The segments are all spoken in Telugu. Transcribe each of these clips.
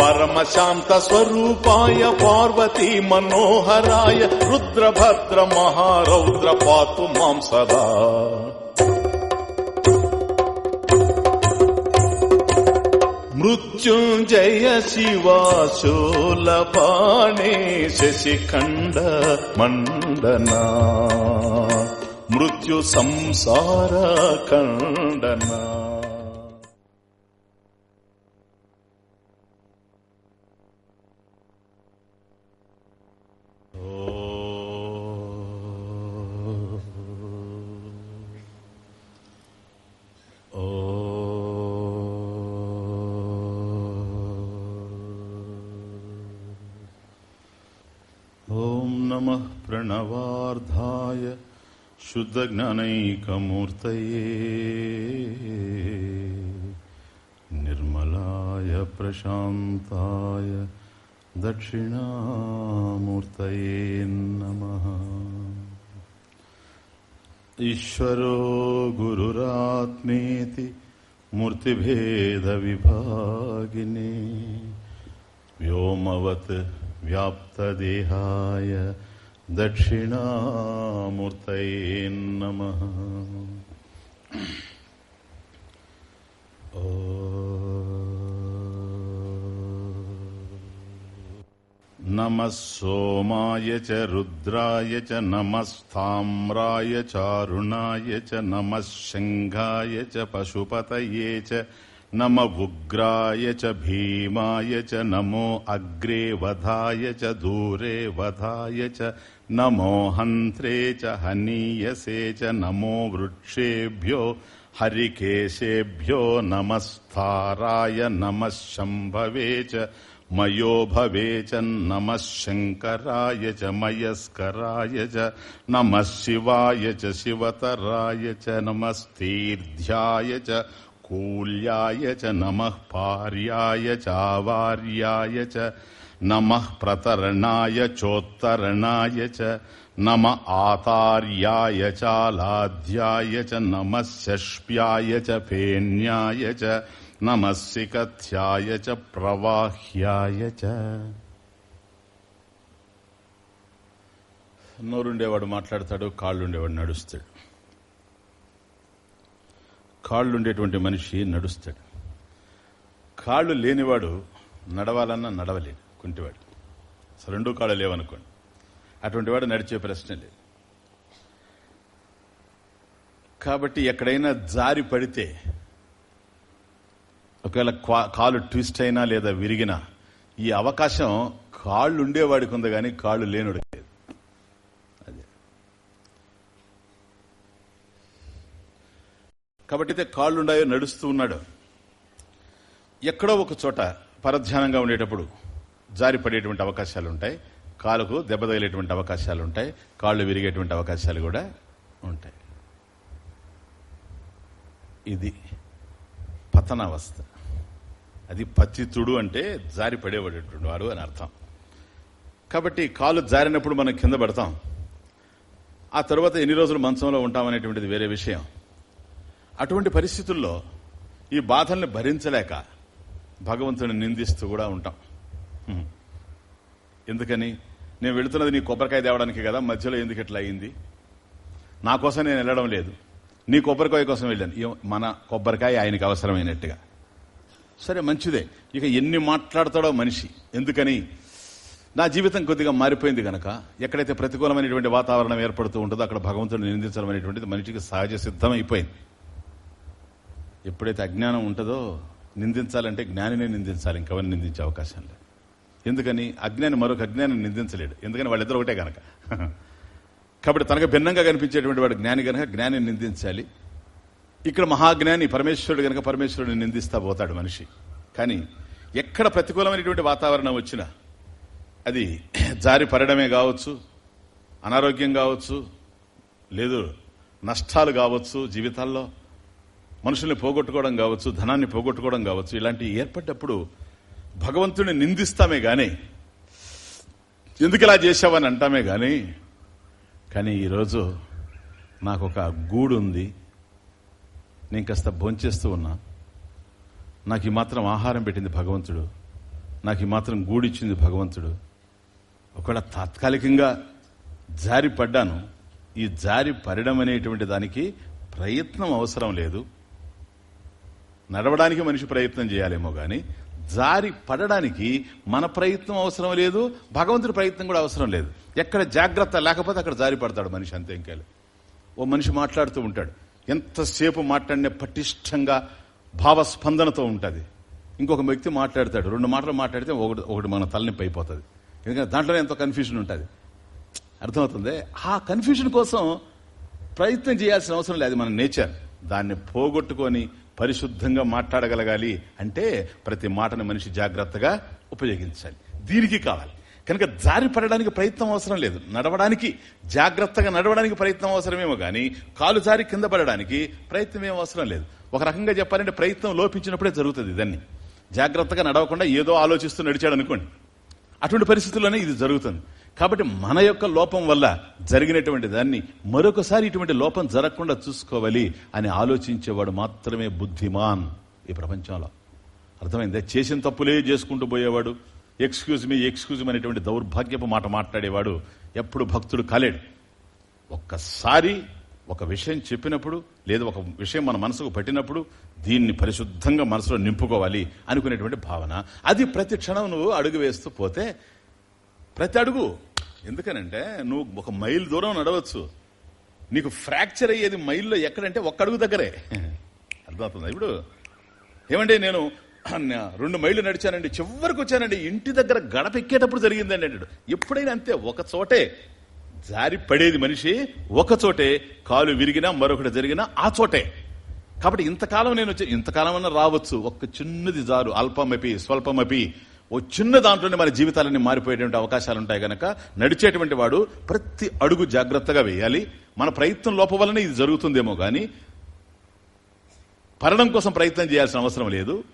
పరమశాంత స్వరూపాయ పార్వతీ మనోహరాయ రుద్రభద్ర మహారౌద్ర పాతు మాం సదా. మృత్యుంజయ శివాశూలపాణే శశిఖండ మండనా. మృత్యు సంసార ఖండనా. नमः प्रणवार्धाय शुद्धज्ञानैकमूर्तये निर्मलाय प्रशान्ताय दक्षिणामूर्तये नमः ईश्वरो गुरुरात्मेति मूर्तिभेदविभागिने व्योमवत् व्याप्तदेहाय దక్షిణామూర్తయే నమ నమ సోమాయ చ రుద్రాయ చ నమస్తామ్రాయ చారుణాయ చ నమ శంఘాయ చ పశుపతయే చ నమ ఉగ్రాయ చ భీమాయ చ నమో అగ్రే వధాయ చ దూరే వధాయ చ నమో హంత్రే చ హనీయసే చ నమో వృక్షేభ్యో హరికేశేభ్యో నమస్తారాయ నమ శంభవే చ మయోభవే చ నమ శంకరాయ చ మయస్కరాయ చ నమ శివాయ చ శివతరాయ చ నమస్తీర్ధ్యాయ చ కూల్యాయ నమ పార్యాయ చావార్యాయ నమ ప్రతరణాయ చోత్తరణాయ నమ ఆతార్యాయ చాలాధ్యాయ నమ శష్ప్యాయ చ ఫేన్యాయ చ నమస్సికథ్యాయ ప్రవాహ్యాయ నోరుండేవాడు మాట్లాడతాడు కాళ్ళుండేవాడు నడుస్తాడు. కాళ్ళు ఉండేటువంటి మనిషి నడుస్తాడు. కాళ్ళు లేనివాడు నడవాలన్నా నడవలేడు కుంటివాడు. అసలు రెండు కాళ్ళు లేవనుకోండి. అటువంటి వాడు నడిచే ప్రశ్న లేదు. కాబట్టి ఎక్కడైనా జారి పడితే ఒకవేళ కాలు ట్విస్ట్ అయినా లేదా విరిగినా ఈ అవకాశం కాళ్ళు ఉండేవాడికి ఉంది కానీ కాళ్ళు లేనుడు లేదు అదే కాబట్టి అయితే నడుస్తూ ఉన్నాడు. ఎక్కడో ఒక చోట పరధ్యానంగా ఉండేటప్పుడు జారి పడేటువంటి అవకాశాలు ఉంటాయి కాలుకు దెబ్బ తగిలేటువంటి అవకాశాలు ఉంటాయి కాళ్ళు విరిగేటువంటి అవకాశాలు కూడా ఉంటాయి. ఇది పతనావస్థ. అది పతితుడు అంటే జారి పడేవాడేటువంటి వాడు అని అర్థం. కాబట్టి కాలు జారినప్పుడు మనం కింద పడతాం. ఆ తర్వాత ఎన్ని రోజులు మంచంలో ఉంటామనేటువంటిది వేరే విషయం. అటువంటి పరిస్థితుల్లో ఈ బాధల్ని భరించలేక భగవంతుని నిందిస్తూ కూడా ఉంటాం. ఎందుకని? నేను వెళుతున్నది నీ కొబ్బరికాయ తేవడానికి కదా మధ్యలో ఎందుకు ఇట్లా అయింది? నా కోసం నేను వెళ్ళడం లేదు. నీ కొబ్బరికాయ కోసం వెళ్ళాను. మన కొబ్బరికాయ ఆయనకి అవసరమైనట్టుగా. సరే మంచిదే. ఇక ఎన్ని మాట్లాడతాడో మనిషి. ఎందుకని? నా జీవితం కొద్దిగా మారిపోయింది కనుక ఎక్కడైతే ప్రతికూలమైనటువంటి వాతావరణం ఏర్పడుతూ ఉంటుందో అక్కడ భగవంతుడిని నిందించడం అనేటువంటిది మనిషికి సహజ సిద్ధం అయిపోయింది ఎప్పుడైతే అజ్ఞానం ఉంటుందో నిందించాలంటే జ్ఞానినే నిందించాలి ఇంకెవరిని నిందించే అవకాశం లేదు. ఎందుకని? అజ్ఞాని మరొక అజ్ఞాని నిందించలేడు. ఎందుకని? వాళ్ళిద్దరు ఒకటే కనుక కాబట్టి తనకు భిన్నంగా కనిపించేటువంటి వాడు జ్ఞాని గనక జ్ఞానిని నిందించాలి. ఇక్కడ మహాజ్ఞాని పరమేశ్వరుడు కనుక పరమేశ్వరుడిని నిందిస్తా పోతాడు మనిషి. కానీ ఎక్కడ ప్రతికూలమైనటువంటి వాతావరణం వచ్చినా అది జారి పడడమే కావచ్చు అనారోగ్యం కావచ్చు లేదు నష్టాలు కావచ్చు జీవితాల్లో. మనుషుల్ని పోగొట్టుకోవడం కావచ్చు ధనాన్ని పోగొట్టుకోవడం కావచ్చు ఇలాంటివి ఏర్పడ్డప్పుడు భగవంతుని నిందిస్తామే గాని ఎందుకు ఇలా చేశావని అంటామే గాని కానీ ఈరోజు నాకు ఒక గూడు ఉంది నేను కాస్త భోంచేస్తూ ఉన్నా. నాకు ఈ మాత్రం ఆహారం పెట్టింది భగవంతుడు. నాకు ఈ మాత్రం గూడిచ్చింది భగవంతుడు. ఒకవేళ తాత్కాలికంగా జారి పడ్డాను ఈ జారి పడడం అనేటువంటి దానికి ప్రయత్నం అవసరం లేదు. నడవడానికి మనిషి ప్రయత్నం చేయాలేమో గాని జారి పడడానికి మన ప్రయత్నం అవసరం లేదు భగవంతుడి ప్రయత్నం కూడా అవసరం లేదు. ఎక్కడ జాగ్రత్త లేకపోతే అక్కడ జారి పడతాడు మనిషి అంతే ఇంకేలే ఓ మనిషి మాట్లాడుతూ ఉంటాడు. ఎంతసేపు మాట్లాడినే పటిష్టంగా భావస్పందనతో ఉంటుంది. ఇంకొక వ్యక్తి మాట్లాడతాడు. రెండు మాటలు మాట్లాడితే ఒకటి ఒకటి మన తలనిప్పి అయిపోతుంది. ఎందుకంటే దాంట్లోనే ఎంతో కన్ఫ్యూజన్ ఉంటుంది. అర్థమవుతుంది? ఆ కన్ఫ్యూజన్ కోసం ప్రయత్నం చేయాల్సిన అవసరం లేదు మన నేచర్ దాన్ని పోగొట్టుకొని పరిశుద్ధంగా మాట్లాడగలగాలి అంటే ప్రతి మాటను మనిషి జాగ్రత్తగా ఉపయోగించాలి. దీనికి కావాలి. కనుక జారి పడడానికి ప్రయత్నం అవసరం లేదు. నడవడానికి జాగ్రత్తగా నడవడానికి ప్రయత్నం అవసరమేమో కానీ కాలు జారి కింద పడడానికి ప్రయత్నం ఏం అవసరం లేదు. ఒక రకంగా చెప్పాలంటే ప్రయత్నం లోపించినప్పుడే జరుగుతుంది ఇదన్నీ. జాగ్రత్తగా నడవకుండా ఏదో ఆలోచిస్తూ నడిచాడు అనుకోండి అటువంటి పరిస్థితుల్లోనే ఇది జరుగుతుంది. కాబట్టి మన యొక్క లోపం వల్ల జరిగినటువంటి దాన్ని మరొకసారి ఇటువంటి లోపం జరగకుండా చూసుకోవాలి అని ఆలోచించేవాడు మాత్రమే బుద్ధిమాన్ ఈ ప్రపంచంలో. అర్థమైందే? చేసిన తప్పులే చేసుకుంటూ పోయేవాడు. ఎక్స్క్యూజ్ మీ ఎక్స్క్యూజ్ అనేటువంటి దౌర్భాగ్యపు మాట మాట్లాడేవాడు. ఎప్పుడు భక్తుడు కాలేడు. ఒక్కసారి ఒక విషయం చెప్పినప్పుడు లేదా ఒక విషయం మన మనసుకు పట్టినప్పుడు దీన్ని పరిశుద్ధంగా మనసులో నింపుకోవాలి అనుకునేటువంటి భావన. అది ప్రతి క్షణం నువ్వు అడుగు వేస్తూ పోతే ప్రతి అడుగు. ఎందుకనంటే నువ్వు ఒక మైల్ దూరం నడవచ్చు. నీకు ఫ్రాక్చర్ అయ్యేది మైల్లో ఎక్కడంటే ఒక్క అడుగు దగ్గరే. అర్థమవుతుంది ఇప్పుడు? ఏమండి నేను రెండు మైళ్ళు నడిచానండి చివరికి వచ్చానండి ఇంటి దగ్గర గడప ఎక్కేటప్పుడు జరిగిందండి అంటాడు. ఎప్పుడైనా అంతే ఒక చోటే జారి పడేది మనిషి ఒక చోటే కాలు విరిగినా మరొకటి జరిగినా ఆ చోటే. కాబట్టి ఇంతకాలం నేను ఇంతకాలం అన్న రావచ్చు ఒక్క చిన్నది జారు అల్పమపి స్వల్పమపి ఓ చిన్న దాంట్లోనే మన జీవితాలన్నీ మారిపోయేటువంటి అవకాశాలు ఉంటాయి గనక నడిచేటువంటి వాడు ప్రతి అడుగు జాగ్రత్తగా వేయాలి. మన ప్రయత్నం లోపవలనే ఇది జరుగుతుందేమో కానీ పరణం కోసం ప్రయత్నం చేయాల్సిన అవసరం లేదు.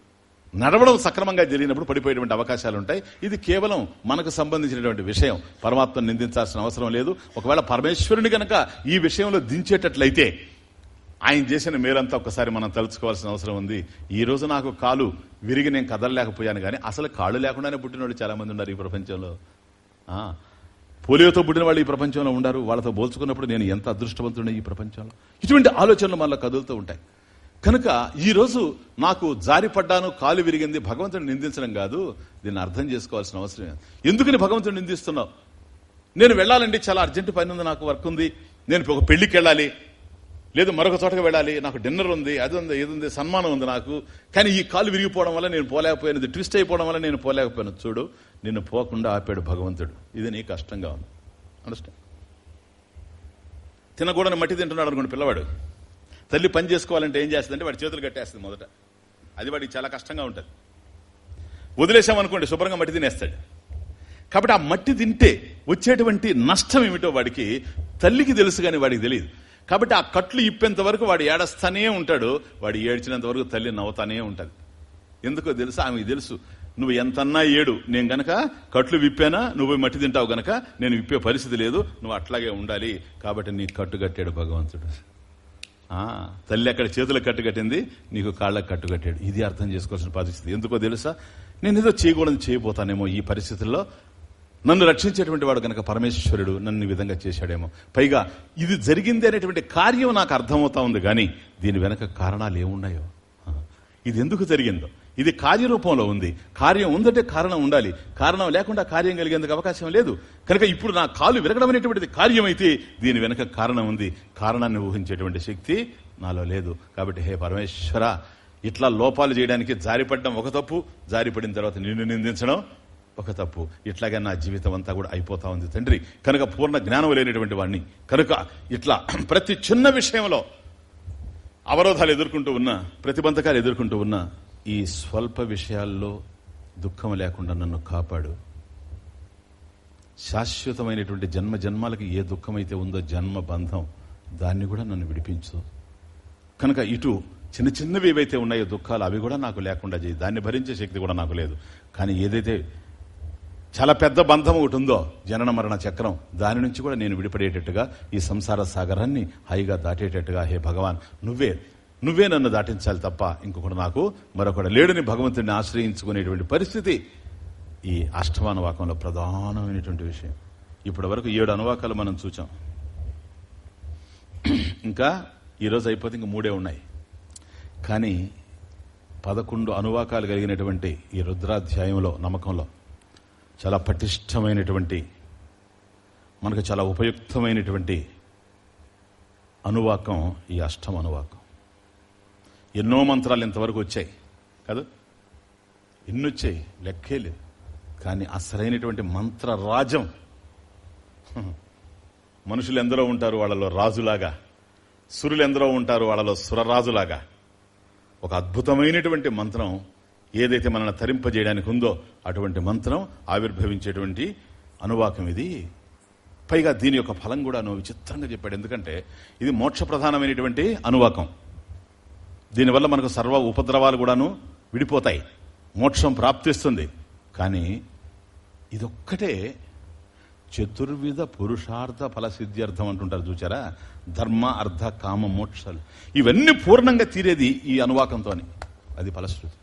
నడవడం సక్రమంగా జరిగినప్పుడు పడిపోయేటువంటి అవకాశాలు ఉంటాయి ఇది కేవలం మనకు సంబంధించినటువంటి విషయం. పరమాత్మను నిందించాల్సిన అవసరం లేదు. ఒకవేళ పరమేశ్వరుని గనక ఈ విషయంలో దించేటట్లయితే ఆయన చేసిన మేలంతా ఒక్కసారి మనం తలుచుకోవాల్సిన అవసరం ఉంది. ఈ రోజు నాకు కాలు విరిగి నేను కదలలేకపోయాను కానీ అసలు కాళ్ళు లేకుండానే పుట్టినోడు చాలా మంది ఉన్నారు ఈ ప్రపంచంలో. పోలియోతో పుట్టిన వాళ్ళు ఈ ప్రపంచంలో ఉండారు. వాళ్ళతో పోల్చుకున్నప్పుడు నేను ఎంత అదృష్టవంతుడే ఈ ప్రపంచంలో? ఇటువంటి ఆలోచనలు మనలో కదులుతూ ఉంటాయి. కనుక ఈరోజు నాకు జారిపడ్డాను కాలు విరిగింది భగవంతుని నిందించడం కాదు దీన్ని అర్థం చేసుకోవాల్సిన అవసరం ఎందుకని భగవంతుని నిందిస్తున్నావు? నేను వెళ్ళాలండి చాలా అర్జెంటు పని ఉంది నాకు వర్క్ ఉంది. నేను ఒక పెళ్ళికి వెళ్ళాలి లేదు మరొక చోటకి వెళ్ళాలి. నాకు డిన్నర్ ఉంది అది ఉంది ఇది ఉంది సన్మానం ఉంది నాకు. కానీ ఈ కాలు విరిగిపోవడం వల్ల నేను పోలేకపోయాను ట్విస్ట్ అయిపోవడం వల్ల నేను పోలేకపోయాను. చూడు నిన్ను పోకుండా ఆపాడు భగవంతుడు. ఇది నీ కష్టంగా ఉంది. అండర్స్టాండ్ తినకూడని మట్టి తింటున్నాడు అనుకోండి పిల్లవాడు. తల్లి పని చేసుకోవాలంటే ఏం చేస్తుందంటే వాడి చేతులు కట్టేస్తుంది మొదట. అది వాడికి చాలా కష్టంగా ఉంటుంది. వదిలేసామనుకోండి శుభ్రంగా మట్టి తినేస్తాడు. కాబట్టి ఆ మట్టి తింటే వచ్చేటువంటి నష్టం ఏమిటో వాడికి తల్లికి తెలుసు కానీ వాడికి తెలియదు. కాబట్టి ఆ కట్లు ఇప్పేంత వరకు వాడు ఏడస్తానే ఉంటాడు. వాడు ఏడ్చినంత వరకు తల్లి నవ్వుతానే ఉంటుంది. ఎందుకో తెలుసు? ఆమెకు తెలుసు. నువ్వు ఎంతన్నా ఏడు. నేను గనక కట్లు విప్పానా? నువ్వు మట్టి తింటావు గనక? నేను విప్పే పరిస్థితి లేదు. నువ్వు అట్లాగే ఉండాలి. కాబట్టి నీకు కట్టు కట్టాడు భగవంతుడు. తల్లి అక్కడ చేతులకు కట్టుకట్టింది నీకు కాళ్ళకు కట్టుకట్టాడు ఇది అర్థం చేసుకోవాల్సిన పరిస్థితి. ఎందుకో తెలుసా? నేను ఏదో చేయకూడదు చేయబోతానేమో ఈ పరిస్థితుల్లో. నన్ను రక్షించేటువంటి వాడు కనుక పరమేశ్వరుడు నన్ను ఈ విధంగా చేశాడేమో. పైగా ఇది జరిగింది అనేటువంటి కార్యం నాకు అర్థమవుతా ఉంది కానీ దీని వెనక కారణాలు ఏమున్నాయో? ఇది ఎందుకు జరిగిందో? ఇది కార్యరూపంలో ఉంది. కార్యం ఉందంటే కారణం ఉండాలి. కారణం లేకుండా కార్యం కలిగేందుకు అవకాశం లేదు. కనుక ఇప్పుడు నా కాలు విరగడం అనేటువంటిది కార్యమైతే దీని వెనక కారణం ఉంది. కారణాన్ని ఊహించేటువంటి శక్తి నాలో లేదు. కాబట్టి హే పరమేశ్వర ఇట్లా లోపాలు చేయడానికి జారిపడడం ఒక తప్పు. జారిపడిన తర్వాత నిన్ను నిందించడం ఒక తప్పు. ఇట్లాగే నా జీవితం అంతా కూడా అయిపోతా ఉంది తండ్రి. కనుక పూర్ణ జ్ఞానం లేనటువంటి వాడిని కనుక ఇట్లా ప్రతి చిన్న విషయంలో అవరోధాలు ఎదుర్కొంటూ ఉన్నా ప్రతిబంధకాలు ఎదుర్కొంటూ ఉన్నా ఈ స్వల్ప విషయాల్లో దుఃఖం లేకుండా నన్ను కాపాడు. శాశ్వతమైనటువంటి జన్మ జన్మాలకి ఏ దుఃఖమైతే ఉందో జన్మ బంధం దాన్ని కూడా నన్ను విడిపించు. కనుక ఇటు చిన్న చిన్నవి ఏవైతే ఉన్నాయో దుఃఖాలు అవి కూడా నాకు లేకుండా చేయి. దాన్ని భరించే శక్తి కూడా నాకు లేదు. కానీ ఏదైతే చాలా పెద్ద బంధం ఒకటి ఉందో? జనన మరణ చక్రం. దాని నుంచి కూడా నేను విడిపడేటట్టుగా ఈ సంసార సాగరాన్ని హాయిగా దాటేటట్టుగా హే భగవాన్ నువ్వే నువ్వే నన్ను దాటించాలి తప్ప ఇంకొకటి నాకు మరొకటి లేడుని భగవంతుడిని ఆశ్రయించుకునేటువంటి పరిస్థితి ఈ అష్టమానువాకంలో ప్రధానమైనటువంటి విషయం. ఇప్పటి వరకు ఏడు అనువాకాలు మనం చూచాం. ఇంకా ఈరోజు అయిపోతే ఇంక మూడే ఉన్నాయి. కానీ పదకొండు అనువాకాలు కలిగినటువంటి ఈ రుద్రాధ్యాయంలో నమ్మకంలో చాలా పటిష్టమైనటువంటి మనకు చాలా ఉపయుక్తమైనటువంటి అనువాకం ఈ అష్టం అనువాకం. ఎన్నో మంత్రాలు ఇంతవరకు వచ్చాయి. కాదు ఎన్ని వచ్చాయి. లెక్కే లేదు. కానీ అసలైనటువంటి మంత్రరాజం మనుషులు ఎందరో ఉంటారు వాళ్ళలో రాజులాగా. సురులు ఎందరో ఉంటారు వాళ్ళలో సురరాజులాగా. ఒక అద్భుతమైనటువంటి మంత్రం ఏదైతే మనల్ని తరింపజేయడానికి ఉందో అటువంటి మంత్రం ఆవిర్భవించేటువంటి అనువాకం ఇది. పైగా దీని యొక్క ఫలం కూడా నువ్వు విచిత్రంగా చెప్పాడు. ఎందుకంటే ఇది మోక్ష ప్రధానమైనటువంటి అనువాకం. దీనివల్ల మనకు సర్వ ఉపద్రవాలు కూడాను విడిపోతాయి. మోక్షం ప్రాప్తిస్తుంది. కానీ ఇదొక్కటే చతుర్విధ పురుషార్థ ఫలసిద్ధ్యర్థం అంటుంటారు చూచారా? ధర్మ అర్థ కామ మోక్షాలు ఇవన్నీ పూర్ణంగా తీరేది ఈ అనువాకంతో అది ఫలశ్రుతి.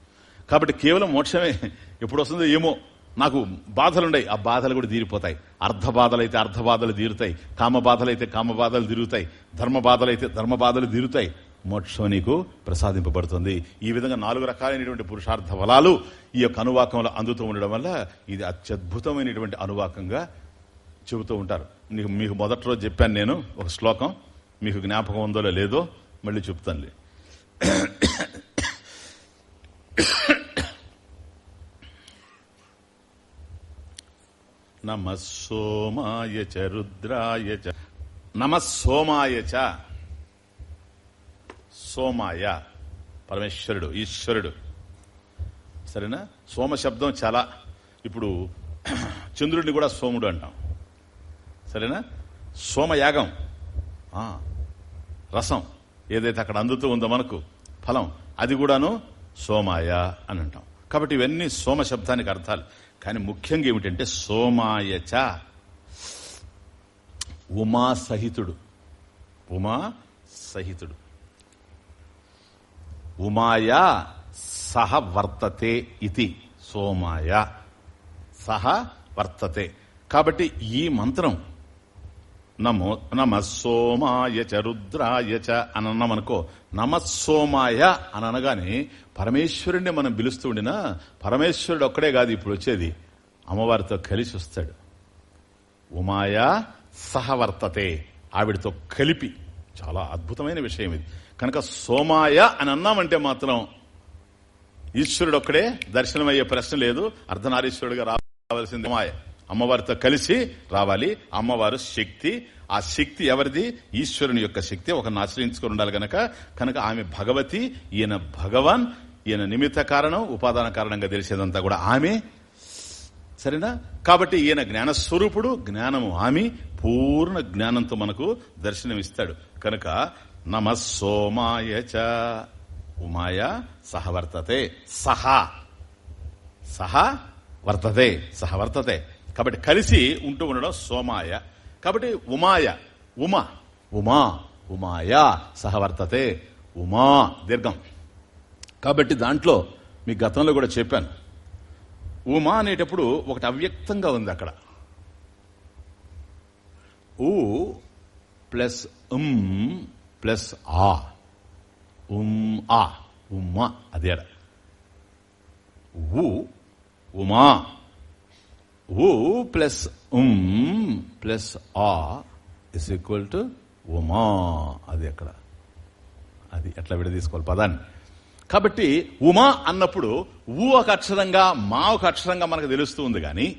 కాబట్టి కేవలం మోక్షమే. ఎప్పుడు వస్తుందో ఏమో నాకు బాధలున్నాయి ఆ బాధలు కూడా తీరిపోతాయి. అర్ధ బాధలైతే అర్ధ బాధలు తీరుతాయి. కామ బాధలైతే కామ బాధలు తీరుతాయి. ధర్మ బాధలైతే ధర్మ బాధలు తీరుతాయి. మోక్షం నీకు ప్రసాదింపబడుతుంది. ఈ విధంగా నాలుగు రకాలైనటువంటి పురుషార్థ బలాలు ఈ యొక్క అనువాకంలో అందుతూ ఉండడం వల్ల ఇది అత్యద్భుతమైనటువంటి అనువాకంగా చెబుతూ ఉంటారు. నీకు మీకు మొదటి రోజు చెప్పాను నేను ఒక శ్లోకం. మీకు జ్ఞాపకం ఉందో లేదో మళ్ళీ చెప్తానులే. నమ సోమాయ చ రుద్రాయ చ. నమ సోమాయ చ. సోమాయ. పరమేశ్వరుడు ఈశ్వరుడు. సరేనా? సోమ శబ్దం చాలా. ఇప్పుడు చంద్రుడిని కూడా సోముడు అంటాం. సరేనా? సోమయాగం. ఆ, రసం. ఏదైతే అక్కడ అందుతూ ఉందో మనకు ఫలం. అది కూడాను సోమాయ అని అంటాం. కాబట్టి ఇవన్నీ సోమ శబ్దానికి అర్థాలు. కానీ ముఖ్యంగా ఏమిటంటే సోమాయచ. ఉమా సహితుడు. ఉమా సహితుడు. ఉమాయ సహ వర్తతే ఇది సోమాయ. సహ వర్తతే. కాబట్టి ఈ మంత్రం నమో నమ సోమాయ చ రుద్రాయ చ అని అన్నామనుకో నమ సోమాయ అని అనగానే పరమేశ్వరుణ్ణి మనం పిలుస్తూ ఉండినా పరమేశ్వరుడు ఒక్కడే కాదు ఇప్పుడు వచ్చేది. అమ్మవారితో కలిసి వస్తాడు. ఉమాయ సహవర్తతే ఆవిడతో కలిపి. చాలా అద్భుతమైన విషయం ఇది. కనుక సోమాయ అని అన్నామంటే మాత్రం ఈశ్వరుడు ఒక్కడే దర్శనమయ్యే ప్రశ్న లేదు. అర్ధనారీశ్వరుడుగా రావాల్సింది ఉమాయ. అమ్మవారితో కలిసి రావాలి. అమ్మవారు శక్తి. ఆ శక్తి ఎవరిది? ఈశ్వరుని యొక్క శక్తి. ఒకరిని ఆశ్రయించుకొని ఉండాలి గనక. కనుక ఆమె భగవతి ఈయన భగవాన్ ఈయన నిమిత్త కారణం ఉపాదాన కారణంగా తెలిసేదంతా కూడా ఆమె. సరేనా? కాబట్టి ఈయన జ్ఞానస్వరూపుడు జ్ఞానము ఆమె. పూర్ణ జ్ఞానంతో మనకు దర్శనమిస్తాడు. కనుక నమ సోమాయ ఉమాయ సహ వర్తతే సహా. సహా వర్తతే. సహ వర్తతే. కాబట్టి కలిసి ఉంటూ ఉండడం సోమాయ. కాబట్టి ఉమాయ ఉమ ఉమా ఉమాయ సహవర్తతే ఉమా దీర్ఘం. కాబట్టి దాంట్లో మీ గతంలో కూడా చెప్పాను. ఉమా అనేటప్పుడు ఒకటి అవ్యక్తంగా ఉంది అక్కడ. ఊ ప్లస్ ఉమ్ ప్లస్ ఆ. ఉమ్ ఆ ఉమ్మా అదే ఊ ఉమా ఊ ప్లస్ ఉమ్ ప్లస్ ఆ ఇస్ ఈక్వల్ టు ఉమా. అది అక్కడ అది ఎట్లా విడదీసుకోవాలి? పదాన్ని. కాబట్టి ఉమా అన్నప్పుడు ఊ ఒక అక్షరంగా మా ఒక అక్షరంగా మనకు తెలుస్తూ ఉంది కానీ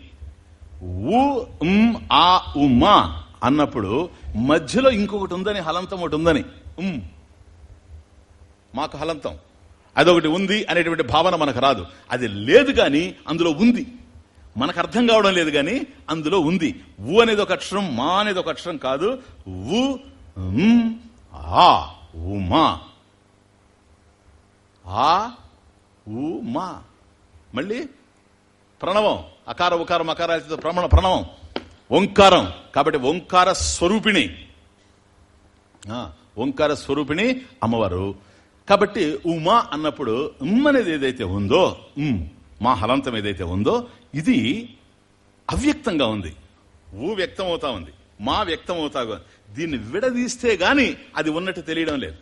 ఊ ఉమ్ ఆ ఉమ్మా అన్నప్పుడు మధ్యలో ఇంకొకటి ఉందని హలంతం ఒకటి ఉందని. ఉమ్ మాకు హలంతం. అదొకటి ఉంది అనేటువంటి భావన మనకు రాదు. అది లేదు కానీ అందులో ఉంది. మనకు అర్థం కావడం లేదు కానీ అందులో ఉంది. ఊ అనేది ఒక అక్షరం మా అనేది ఒక అక్షరం కాదు. ఊ ఉమ్, ఆ ఉమా ఆ ఉమా మళ్ళీ ప్రణవం అకార ఉకారం అకారాలతో ప్రమణ ప్రణవం. ఓంకారం. కాబట్టి ఓంకార స్వరూపిణి. ఆ, ఓంకార స్వరూపిణి అమ్మవారు. కాబట్టి ఉమా అన్నప్పుడు ఉమ్ అనేది ఏదైతే ఉందో ఉమ్ మా హలంతం ఏదైతే ఉందో ఇది అవ్యక్తంగా ఉంది. ఊ వ్యక్తం అవుతా ఉంది. మా వ్యక్తం అవుతా దీన్ని విడదీస్తే గాని అది ఉన్నట్టు తెలియడం లేదు.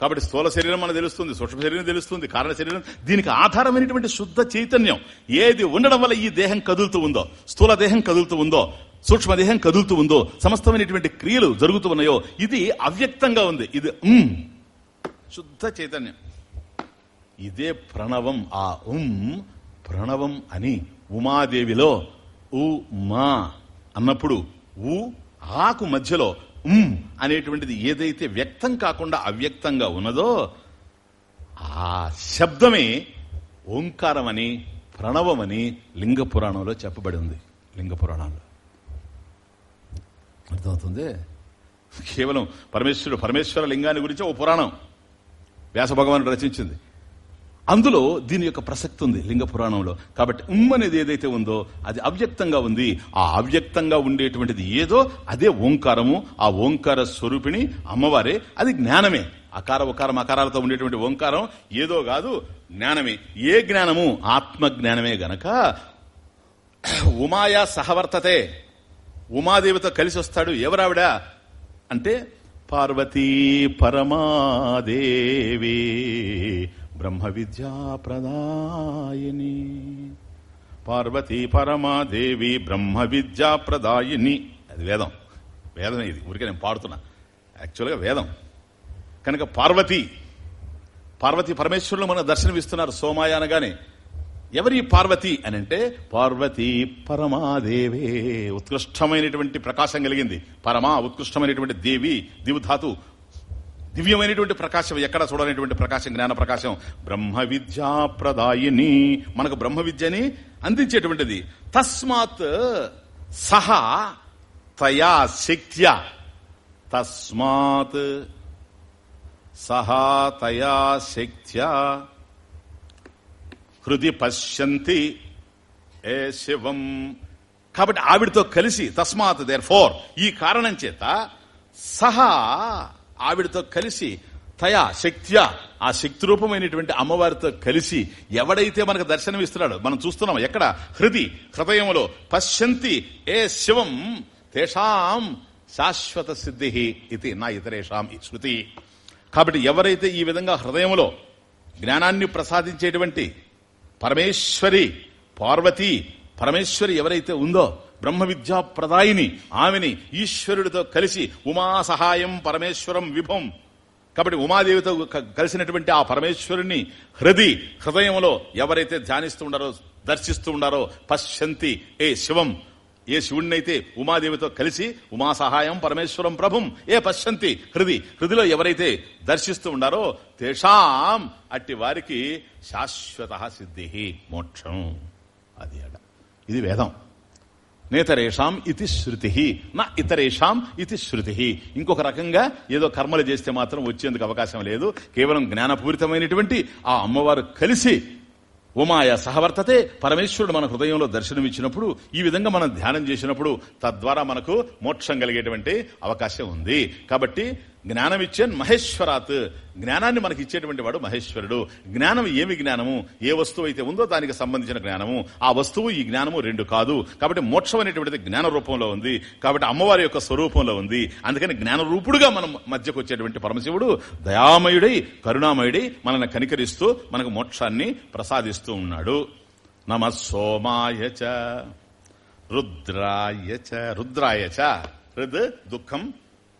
కాబట్టి స్థూల శరీరం మనకు తెలుస్తుంది సూక్ష్మ శరీరం తెలుస్తుంది కారణ శరీరం. దీనికి ఆధారమైనటువంటి శుద్ధ చైతన్యం ఏది ఉండడం వల్ల ఈ దేహం కదులుతూ ఉందో స్థూల దేహం కదులుతూ ఉందో సూక్ష్మ దేహం కదులుతూ ఉందో సమస్తమైనటువంటి క్రియలు జరుగుతూ ఉన్నాయో ఇది అవ్యక్తంగా ఉంది. ఇది శుద్ధ చైతన్యం. ఇదే ప్రణవం ఆ ఉమ్ ప్రణవం అని ఉమాదేవిలో ఉ మా అన్నప్పుడు ఉ ఆకు మధ్యలో ఉమ్ అనేటువంటిది ఏదైతే వ్యక్తం కాకుండా అవ్యక్తంగా ఉన్నదో ఆ శబ్దమే ఓంకారమని ప్రణవమని లింగ పురాణంలో చెప్పబడి ఉంది. లింగ పురాణంలో. అర్థమవుతుంది? కేవలం పరమేశ్వరుడు పరమేశ్వర లింగాన్ని గురించి ఓ పురాణం. వ్యాస భగవానుడు రచించింది. అందులో దీని యొక్క ప్రసక్తి ఉంది లింగ పురాణంలో. కాబట్టి ఉమ్ అనేది ఏదైతే ఉందో అది అవ్యక్తంగా ఉంది. ఆ అవ్యక్తంగా ఉండేటువంటిది ఏదో అదే ఓంకారము. ఆ ఓంకార స్వరూపిణి అమ్మవారే అది జ్ఞానమే. అకార ఉకారం అకారాలతో ఉండేటువంటి ఓంకారం ఏదో కాదు జ్ఞానమే. ఏ జ్ఞానము? ఆత్మ జ్ఞానమే గనక. ఉమాయా సహవర్తతే. ఉమాదేవితో కలిసి వస్తాడు. ఎవరావిడ? అంటే పార్వతీ పరమాదేవి. బ్రహ్మ విద్యా ప్రదాయిని పార్వతీ పరమాదేవి బ్రహ్మ విద్యా ప్రదాయిని అది వేదం. వేదం ఇది. ఊరికే నేను పాడుతున్నా. యాక్చువల్గా వేదం. కనుక పార్వతి పార్వతి పరమేశ్వరులు మన దర్శనమిస్తున్నారు సోమాయ అనగానే. ఎవరి పార్వతి అని అంటే పార్వతి పరమాదేవే. ఉత్కృష్టమైనటువంటి ప్రకాశం కలిగింది. పరమా ఉత్కృష్టమైనటువంటి దేవి దివుధాతు దివ్యమైనటువంటి ప్రకాశం ఎక్కడ చూడనటువంటి ప్రకాశం జ్ఞాన ప్రకాశం. బ్రహ్మ విద్యా ప్రదాయిని. మనకు బ్రహ్మ విద్యని అందించేటువంటిది. తస్మాత్ సహా తయా శక్త్యా. తస్మాత్ సహా తయా శక్త్యా. హృది పశ్యంతి ఏ శివం. కాబట్టి ఆవిడతో కలిసి తస్మాత్ దేర్ ఫోర్ ఈ కారణం చేత సహా ఆవిడతో కలిసి తయా శక్త్యా ఆ శక్తి రూపమైనటువంటి అమ్మవారితో కలిసి ఎవడైతే మనకు దర్శనం ఇస్తున్నాడో మనం చూస్తున్నాం ఎక్కడ? హృది హృదయంలో పశ్యంతి ఏ శివం తేషాం శాశ్వత సిద్ధి ఇది నా ఇతరేషాం శృతి. కాబట్టి ఎవరైతే ఈ విధంగా హృదయంలో జ్ఞానాన్ని ప్రసాదించేటువంటి పరమేశ్వరి పార్వతి పరమేశ్వరి ఎవరైతే ఉందో బ్రహ్మ విద్యా ప్రదాయిని ఆమెని ఈశ్వరుడితో కలిసి ఉమా సహాయం పరమేశ్వరం విభం. కాబట్టి ఉమాదేవితో కలిసినటువంటి ఆ పరమేశ్వరుని హృది హృదయంలో ఎవరైతే ధ్యానిస్తూ ఉండారో దర్శిస్తూ ఉండారో పశ్యంతి ఏ శివం. ఏ శివుణ్ణైతే ఉమాదేవితో కలిసి ఉమా సహాయం పరమేశ్వరం ప్రభుం ఏ పశ్యంతి హృది హృదిలో ఎవరైతే దర్శిస్తూ ఉండారో తేషాం అట్టి వారికి శాశ్వత సిద్ధి మోక్షం. అది ఇది వేదం. నేతరేషాం ఇది శృతి. నా ఇతరేషాం ఇది శృతి. ఇంకొక రకంగా ఏదో కర్మలు చేస్తే మాత్రం వచ్చేందుకు అవకాశం లేదు. కేవలం జ్ఞానపూరితమైనటువంటి ఆ అమ్మవారు కలిసి ఉమాయ సహవర్తతే పరమేశ్వరుడు మన హృదయంలో దర్శనమిచ్చినప్పుడు ఈ విధంగా మనం ధ్యానం చేసినప్పుడు తద్వారా మనకు మోక్షం కలిగేటువంటి అవకాశం ఉంది. కాబట్టి జ్ఞానం ఇచ్చేన్ మహేశ్వరాత్. జ్ఞానాన్ని మనకి ఇచ్చేటువంటి వాడు మహేశ్వరుడు. జ్ఞానం ఏమి జ్ఞానము? ఏ వస్తువు అయితే ఉందో దానికి సంబంధించిన జ్ఞానము. ఆ వస్తువు ఈ జ్ఞానము రెండు కాదు. కాబట్టి మోక్షం అనేటువంటిది జ్ఞాన రూపంలో ఉంది. కాబట్టి అమ్మవారి యొక్క స్వరూపంలో ఉంది. అందుకని జ్ఞాన రూపుడుగా మనం మధ్యకు వచ్చేటువంటి పరమశివుడు దయామయుడై కరుణామయుడై మనల్ని కనికరిస్తూ మనకు మోక్షాన్ని ప్రసాదిస్తూ ఉన్నాడు. నమ సోమాయ చ రుద్రాయ చ రుద్రాయ రుద్ దుఃఖం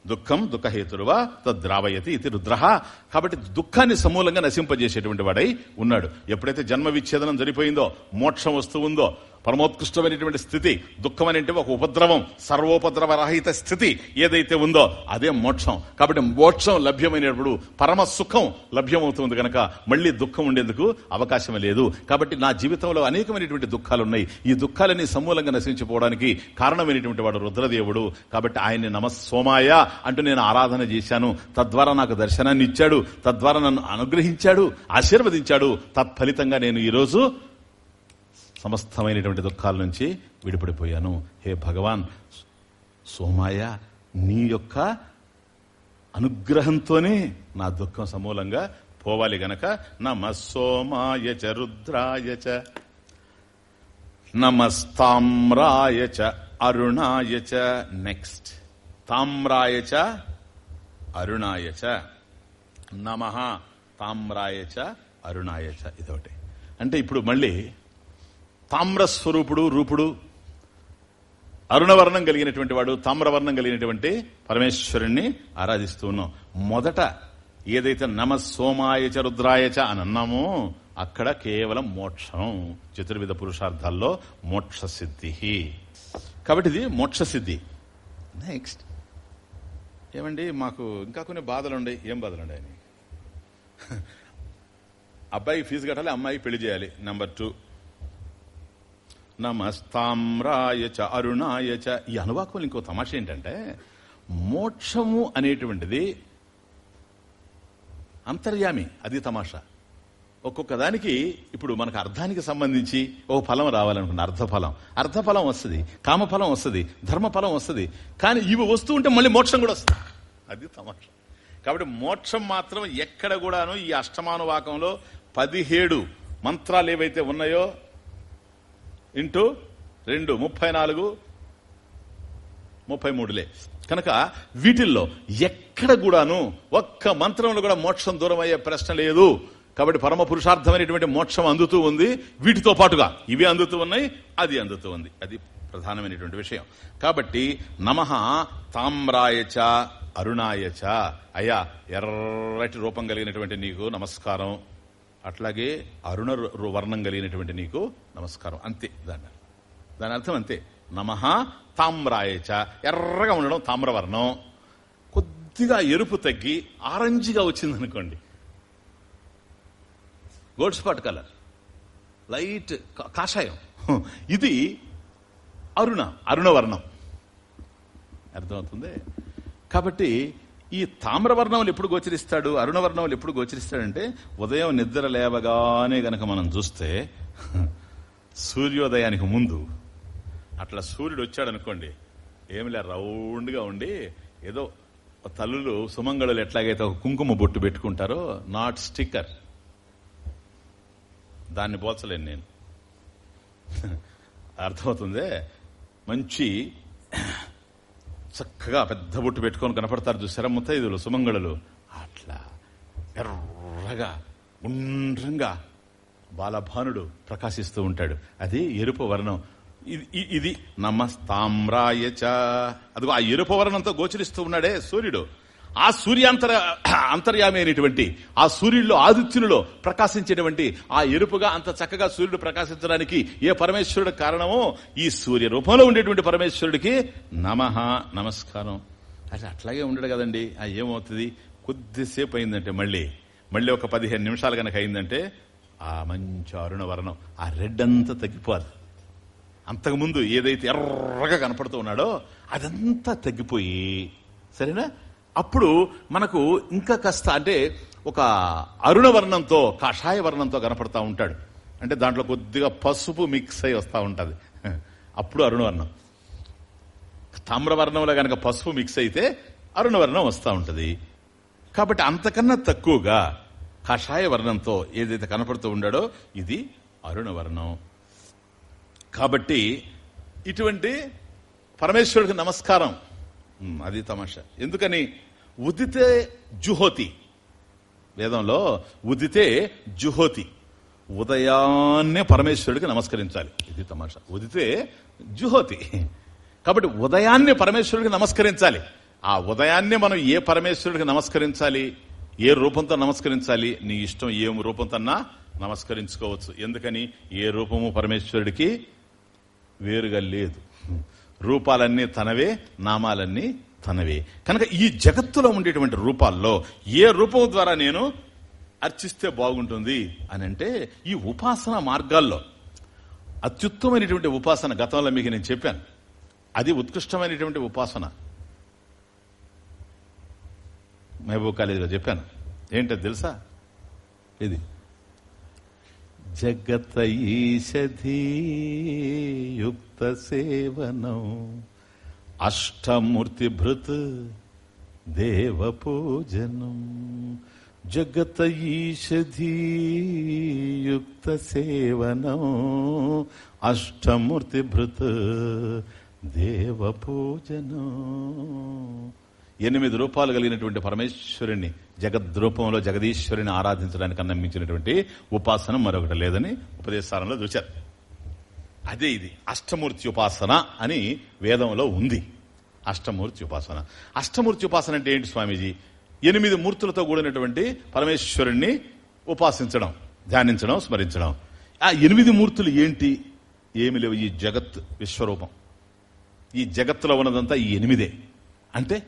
దుఃఖం దుఃఖహేతురువా తద్రావయతి ఇది రుద్ర. కాబట్టి దుఃఖాన్ని సమూలంగా నశింపజేసేటువంటి వాడై ఉన్నాడు. ఎప్పుడైతే జన్మ విచ్ఛేదనం జరిపోయిందో మోక్షం వస్తూ ఉందో పరమోత్కృష్టమైనటువంటి స్థితి దుఃఖం అనేటి ఒక ఉపద్రవం సర్వోపద్రవ రహిత స్థితి ఏదైతే ఉందో అదే మోక్షం. కాబట్టి మోక్షం లభ్యమైనప్పుడు పరమ సుఖం లభ్యమవుతుంది కనుక మళ్ళీ దుఃఖం ఉండేందుకు అవకాశం లేదు. కాబట్టి నా జీవితంలో అనేకమైనటువంటి దుఃఖాలు ఉన్నాయి ఈ దుఃఖాలన్నీ సమూలంగా నశించిపోవడానికి కారణమైనటువంటి వాడు రుద్రదేవుడు. కాబట్టి ఆయన్ని నమస్సోమాయ సోమాయ అంటూ నేను ఆరాధన చేశాను. తద్వారా నాకు దర్శనాన్ని ఇచ్చాడు. తద్వారా నన్ను అనుగ్రహించాడు ఆశీర్వదించాడు. తత్ఫలితంగా నేను ఈరోజు సమస్తమైనటువంటి దుఃఖాల నుంచి విడిపడిపోయాను. హే భగవాన్ సోమాయ నీ యొక్క అనుగ్రహంతోనే నా దుఃఖం సమూలంగా పోవాలి గనక. నమ సోమాయ చ రుద్రాయ చ నమస్తామ్రాయ చ అరుణాయ చ నెక్స్ట్. తామ్రాయ చ అరుణాయ చ నమ తామ్రాయ చ అరుణాయ చ ఇదొకటి. అంటే ఇప్పుడు మళ్ళీ తామ్రస్వరూపుడు రూపుడు అరుణవర్ణం కలిగినటువంటి వాడు తామ్రవర్ణం కలిగినటువంటి పరమేశ్వరుణ్ణి ఆరాధిస్తూ ఉన్నాం. మొదట ఏదైతే నమ సోమాయచ రుద్రాయచ అని అన్నామో అక్కడ కేవలం మోక్షం. చతుర్విధ పురుషార్థాల్లో మోక్ష సిద్ధి కాబట్టి ఇది మోక్ష సిద్ధి నెక్స్ట్ ఏమండి మాకు ఇంకా కొన్ని బాధలు ఏం బాధలు అబ్బాయి ఫీజు కట్టాలి అమ్మాయి పెళ్ళి చేయాలి నంబర్ టూ నమస్తామ్రాయ చ అరుణాయ చ. ఈ అనువాకంలో ఇంకో తమాష ఏంటంటే మోక్షము అనేటువంటిది అంతర్యామి అది తమాషా. ఒక్కొక్క దానికి ఇప్పుడు మనకు అర్థానికి సంబంధించి ఓ ఫలం రావాలనుకున్న అర్థఫలం అర్థఫలం వస్తుంది కామఫలం వస్తుంది ధర్మఫలం వస్తుంది కానీ ఇవి వస్తూ ఉంటే మళ్ళీ మోక్షం కూడా వస్తుంది. అది తమాష. కాబట్టి మోక్షం మాత్రం ఎక్కడ కూడాను ఈ అష్టమానువాకంలో పదిహేడు మంత్రాలు ఏవైతే ఉన్నాయో ఇంటూ రెండు ముప్పై నాలుగు ముప్పై మూడులే. కనుక వీటిల్లో ఎక్కడ కూడాను ఒక్క మంత్రంలో కూడా మోక్షం దూరం అయ్యే ప్రశ్న లేదు. కాబట్టి పరమ పురుషార్థమైనటువంటి మోక్షం అందుతూ ఉంది. వీటితో పాటుగా ఇవి అందుతూ ఉన్నాయి అది అందుతూ ఉంది. అది ప్రధానమైనటువంటి విషయం. కాబట్టి నమ తామ్రాయచ అరుణాయచ అయ్యా ఎర్రటి రూపం కలిగినటువంటి నీకు నమస్కారం. అట్లాగే అరుణ వర్ణం కలిగినటువంటి నీకు నమస్కారం. అంతే దాని దాని అర్థం అంతే. నమ తామ్రాయచ. ఎర్రగా ఉండడం తామ్రవర్ణం. కొద్దిగా ఎరుపు తగ్గి ఆరెంజ్గా వచ్చింది అనుకోండి గోల్డ్ స్పాట్ కలర్ లైట్ కాషాయం. ఇది అరుణ అరుణవర్ణం. అర్థమవుతుంది? కాబట్టి ఈ తామ్రవర్ణములు ఎప్పుడు గోచరిస్తాడు? అరుణవర్ణములు ఎప్పుడు గోచరిస్తాడంటే ఉదయం నిద్ర లేవగానే గనక మనం చూస్తే సూర్యోదయానికి ముందు అట్లా సూర్యుడు వచ్చాడు అనుకోండి ఏమిలే రౌండ్గా ఉండి ఏదో తల్లులు సుమంగళులు ఎట్లాగైతే ఒక కుంకుమ బొట్టు పెట్టుకుంటారో నాట్ స్టిక్కర్. దాన్ని పోల్చలేను నేను. అర్థమవుతుందే? మంచి చక్కగా పెద్ద బొట్టు పెట్టుకొని కనపడతారు చూసారా? ముత్తైదులు సుమంగళులు. అట్లా ఎర్రగా గుండ్రంగా బాలభానుడు ప్రకాశిస్తూ ఉంటాడు. అది ఎరుపు వర్ణం. ఇది ఇది నమస్తామ్రాయచ అదిగో ఆ ఎరుపు వర్ణంతో గోచరిస్తూ ఉన్నాడే సూర్యుడు. ఆ సూర్యాంతర అంతర్యామి అయినటువంటి ఆ సూర్యుల్లో ఆదిత్యునిలో ప్రకాశించేటువంటి ఆ ఎరుపుగా అంత చక్కగా సూర్యుడు ప్రకాశించడానికి ఏ పరమేశ్వరుడు కారణమో ఈ సూర్య రూపంలో ఉండేటువంటి పరమేశ్వరుడికి నమః నమస్కారం. అది అట్లాగే ఉండడు కదండి. ఆ ఏమవుతుంది? కొద్దిసేపు అయిందంటే మళ్ళీ మళ్ళీ ఒక పదిహేను నిమిషాలు కనుక అయిందంటే ఆ మంచి అరుణ వర్ణం ఆ రెడ్ అంతా తగ్గిపోదు అంతకుముందు ఏదైతే ఎర్రగా కనపడుతూ ఉన్నాడో అదంతా తగ్గిపోయి సరేనా? అప్పుడు మనకు ఇంకా కాస్త అంటే ఒక అరుణ వర్ణంతో కాషాయ వర్ణంతో కనపడతా ఉంటాడు. అంటే దాంట్లో కొద్దిగా పసుపు మిక్స్ అయి వస్తూ ఉంటుంది. అప్పుడు అరుణవర్ణం. తామ్రవర్ణంలో కనుక పసుపు మిక్స్ అయితే అరుణవర్ణం వస్తూ ఉంటుంది. కాబట్టి అంతకన్నా తక్కువగా కషాయ వర్ణంతో ఏదైతే కనపడుతూ ఉండాడో ఇది అరుణవర్ణం. కాబట్టి ఇటువంటి పరమేశ్వరుడికి నమస్కారం. అది తమాషా. ఎందుకని? ఉదితే జుహోతి. వేదంలో ఉదితే జుహోతి. ఉదయాన్నే పరమేశ్వరుడికి నమస్కరించాలి. ఇది తమాషా. ఉదితే జుహోతి. కాబట్టి ఉదయాన్నే పరమేశ్వరుడికి నమస్కరించాలి. ఆ ఉదయాన్నే మనం ఏ పరమేశ్వరుడికి నమస్కరించాలి? ఏ రూపంతో నమస్కరించాలి? నీ ఇష్టం ఏ రూపంతోన్నా నమస్కరించుకోవచ్చు. ఎందుకని? ఏ రూపము పరమేశ్వరుడికి వేరుగా లేదు. రూపాలన్నీ తనవే నామాలన్నీ తనవే. కనుక ఈ జగత్తులో ఉండేటువంటి రూపాల్లో ఏ రూపం ద్వారా నేను అర్చిస్తే బాగుంటుంది అని అంటే ఈ ఉపాసన మార్గాల్లో. అత్యుత్తమైనటువంటి ఉపాసన గతంలో మీకు నేను చెప్పాను. అది ఉత్కృష్టమైనటువంటి ఉపాసన. మహబూబ్ కాలేజీలో చెప్పాను. ఏంటో తెలుసా? ఇది జగత ఈషధీయుక్త సేవనం అష్టమూర్తి భృత్ దేవ పూజనం జగత ఈషధీయుక్త సేవనం అష్టమూర్తి భృత్ దేవ పూజనం ఎనిమిది రూపాలు కలిగినటువంటి పరమేశ్వరుని జగద్రూపంలో జగదీశ్వరుని ఆరాధించడానికి అన్నమించినటువంటి ఉపాసన మరొకటి లేదని ఉపదేశాలలో చూశారు. అదే ఇది అష్టమూర్తి ఉపాసన అని వేదంలో ఉంది. అష్టమూర్తి ఉపాసన. అష్టమూర్తి ఉపాసన అంటే ఏంటి స్వామీజీ? ఎనిమిది మూర్తులతో కూడినటువంటి పరమేశ్వరుణ్ణి ఉపాసించడం ధ్యానించడం స్మరించడం. ఆ ఎనిమిది మూర్తులు ఏంటి? ఏమి లేవు. ఈ జగత్ విశ్వరూపం. ఈ జగత్తులో ఉన్నదంతా ఈ ఎనిమిదే. అంటే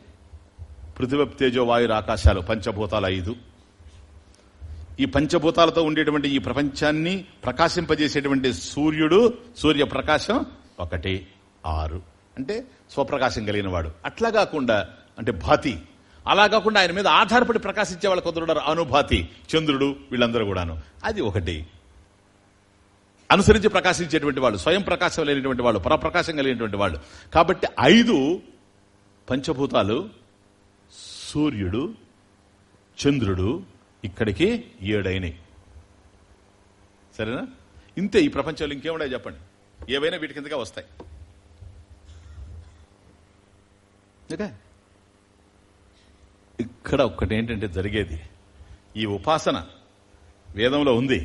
పృథివ తేజో వాయుర ఆకాశాలు పంచభూతాలు ఐదు. ఈ పంచభూతాలతో ఉండేటువంటి ఈ ప్రపంచాన్ని ప్రకాశింపజేసేటువంటి సూర్యుడు సూర్య ప్రకాశం ఒకటి ఆరు. అంటే స్వప్రకాశం కలిగిన వాడు అట్లా కాకుండా అంటే భాతి. అలా కాకుండా ఆయన మీద ఆధారపడి ప్రకాశించే వాళ్ళు కొందరు అనుభాతి చంద్రుడు వీళ్ళందరూ కూడాను. అది ఒకటి. అనుసరించి ప్రకాశించేటువంటి వాళ్ళు స్వయం ప్రకాశం లేనటువంటి వాళ్ళు పరప్రకాశం కలిగినటువంటి వాళ్ళు. కాబట్టి ఐదు పంచభూతాలు సూర్యుడు చంద్రుడు ఇక్కడికి ఏడైనాయి సరేనా? ఇంతే ఈ ప్రపంచంలో ఇంకేమున్నాయి చెప్పండి? ఏవైనా వీటి కిందగా వస్తాయి. ఇక్కడ ఒక్కటి ఏంటంటే జరిగేది. ఈ ఉపాసన వేదంలో ఉంది.